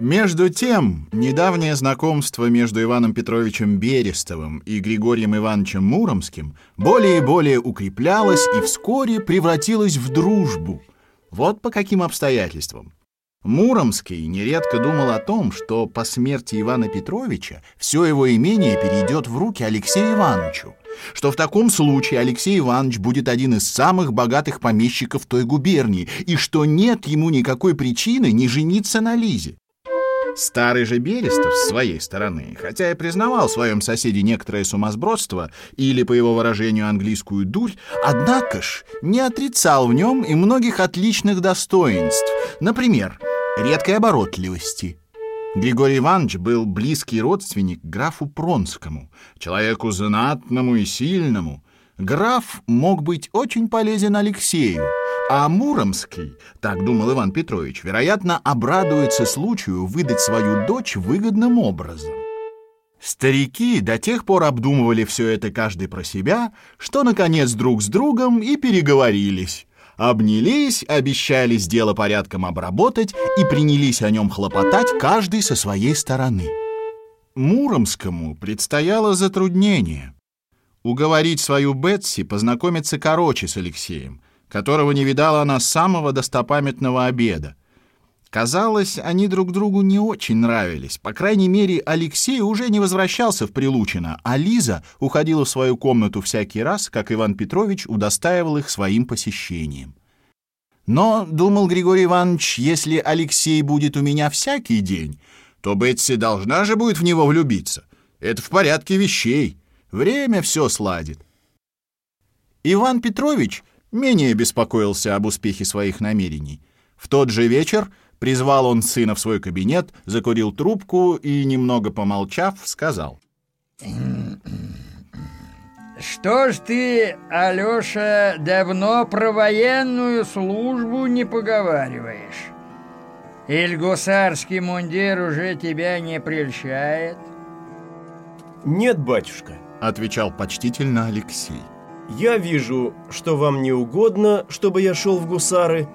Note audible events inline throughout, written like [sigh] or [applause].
Между тем, недавнее знакомство между Иваном Петровичем Берестовым и Григорием Ивановичем Муромским более и более укреплялось и вскоре превратилось в дружбу. Вот по каким обстоятельствам. Муромский нередко думал о том, что по смерти Ивана Петровича все его имение перейдет в руки Алексею Ивановичу, что в таком случае Алексей Иванович будет один из самых богатых помещиков той губернии, и что нет ему никакой причины не жениться на Лизе. Старый же Берестов с своей стороны, хотя и признавал в своем соседе некоторое сумасбродство или, по его выражению, английскую дурь, однако ж не отрицал в нем и многих отличных достоинств, например, редкой оборотливости. Григорий Иванович был близкий родственник графу Пронскому, человеку знатному и сильному. Граф мог быть очень полезен Алексею, а Муромский, так думал Иван Петрович, вероятно, обрадуется случаю выдать свою дочь выгодным образом. Старики до тех пор обдумывали все это каждый про себя, что, наконец, друг с другом и переговорились. Обнялись, обещались дело порядком обработать и принялись о нем хлопотать каждый со своей стороны. Муромскому предстояло затруднение. Уговорить свою Бетси познакомиться короче с Алексеем — которого не видала она с самого достопамятного обеда. Казалось, они друг другу не очень нравились. По крайней мере, Алексей уже не возвращался в Прилучино, а Лиза уходила в свою комнату всякий раз, как Иван Петрович удостаивал их своим посещением. Но, думал Григорий Иванович, если Алексей будет у меня всякий день, то Бетси должна же будет в него влюбиться. Это в порядке вещей. Время все сладит. Иван Петрович менее беспокоился об успехе своих намерений. В тот же вечер призвал он сына в свой кабинет, закурил трубку и, немного помолчав, сказал. «Что ж ты, Алёша, давно про военную службу не поговариваешь? Иль гусарский мундир уже тебя не прельщает?» «Нет, батюшка», — отвечал почтительно Алексей. Я вижу, что вам не угодно, чтобы я шел в гусары.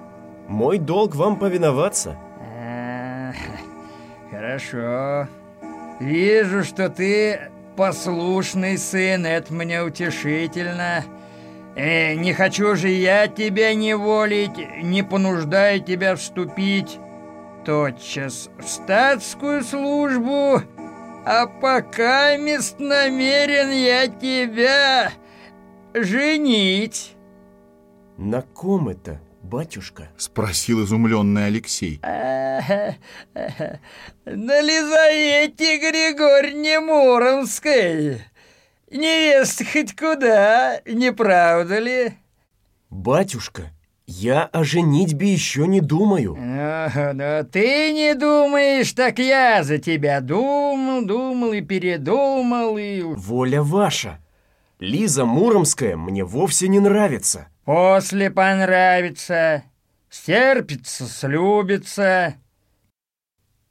Мой долг вам повиноваться. Хорошо. Вижу, что ты послушный сын, это мне утешительно. Э, не хочу же я тебя не волить, не понуждаю тебя вступить тотчас в статскую службу, а пока мест намерен я тебя женить. На ком это, батюшка? Спросил изумленный Алексей. [laughs] На Лизавете Григорьевне Муромской. Невеста хоть куда, не правда ли? Батюшка, я о женитьбе еще не думаю. Ну, ну, ты не думаешь, так я за тебя думал, думал и передумал, и... Воля ваша. Лиза Муромская мне вовсе не нравится. После понравится, стерпится, слюбится.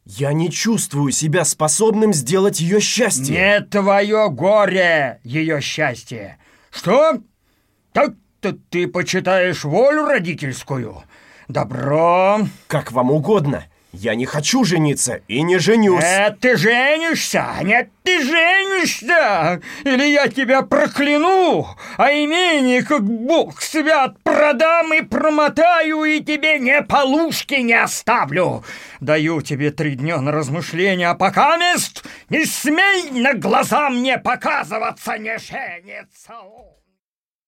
Я не чувствую себя способным сделать ее счастье. Не твое горе, ее счастье. Что? Так-то ты почитаешь волю родительскую? Добро. Как вам угодно. Я не хочу жениться и не женюсь. Нет, ты женишься! Нет, ты женишься! Или я тебя прокляну, а имение, как бог свят, продам и промотаю, и тебе не полушки не оставлю. Даю тебе три дня на размышление, а пока мест не смей на глаза мне показываться, не женится.